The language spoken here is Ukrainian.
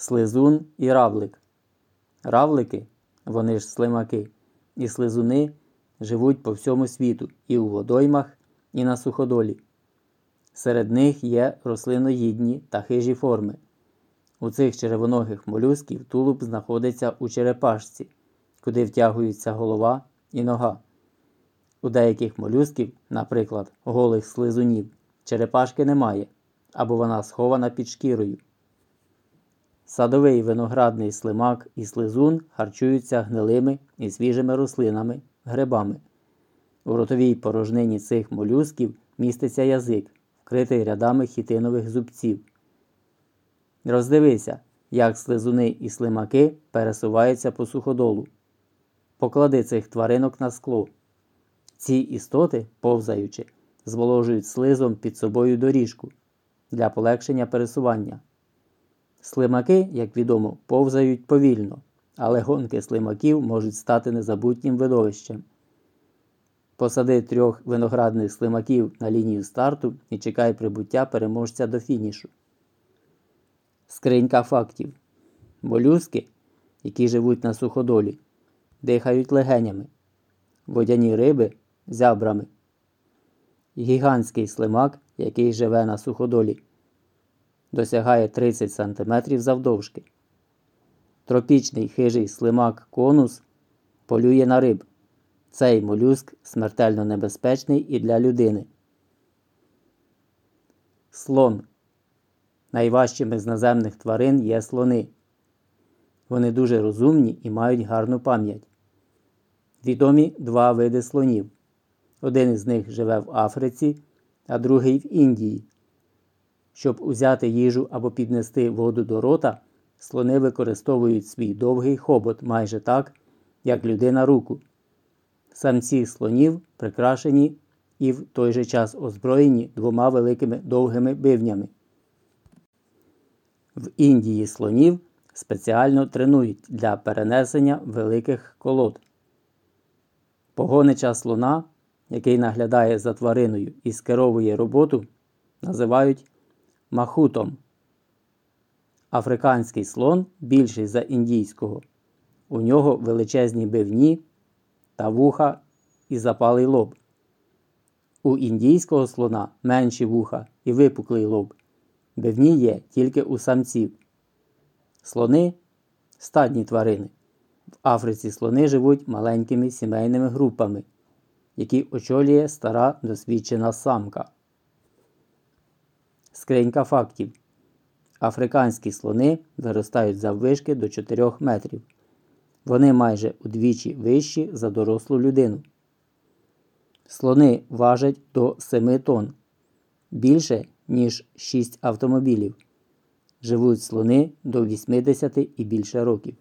слизун і равлик. Равлики, вони ж слимаки, і слизуни живуть по всьому світу і у водоймах, і на суходолі. Серед них є рослиноїдні та хижі форми. У цих червоногих молюсків тулуб знаходиться у черепашці, куди втягуються голова і нога. У деяких молюсків, наприклад, голих слизунів, черепашки немає або вона схована під шкірою. Садовий виноградний слимак і слизун харчуються гнилими і свіжими рослинами, грибами. У ротовій порожнині цих молюсків міститься язик, вкритий рядами хітинових зубців. Роздивися, як слизуни і слимаки пересуваються по суходолу. Поклади цих тваринок на скло. Ці істоти, повзаючи, зволожують слизом під собою доріжку для полегшення пересування. Слимаки, як відомо, повзають повільно, але гонки слимаків можуть стати незабутнім видовищем. Посади трьох виноградних слимаків на лінію старту і чекай прибуття переможця до фінішу. Скринька фактів. Молюски, які живуть на суходолі, дихають легенями, водяні риби зябрами. Гігантський слимак, який живе на суходолі, досягає 30 см завдовжки. Тропічний хижий слимак конус полює на риб. Цей молюск смертельно небезпечний і для людини. Слон. Найважчими з наземних тварин є слони. Вони дуже розумні і мають гарну пам'ять. Відомі два види слонів. Один із них живе в Африці, а другий в Індії. Щоб узяти їжу або піднести воду до рота, слони використовують свій довгий хобот майже так, як людина руку. Самці слонів прикрашені і в той же час озброєні двома великими довгими бивнями. В Індії слонів спеціально тренують для перенесення великих колод. Погонича слона, який наглядає за твариною і скеровує роботу, називають махутом. Африканський слон більший за індійського. У нього величезні бивні та вуха і запалий лоб. У індійського слона менші вуха і випуклий лоб. Бивні є тільки у самців. Слони стадні тварини. В Африці слони живуть маленькими сімейними групами, які очолює стара досвідчена самка. Скринька фактів. Африканські слони виростають заввишки до 4 метрів. Вони майже удвічі вищі за дорослу людину. Слони важать до 7 тонн. Більше, ніж 6 автомобілів. Живуть слони до 80 і більше років.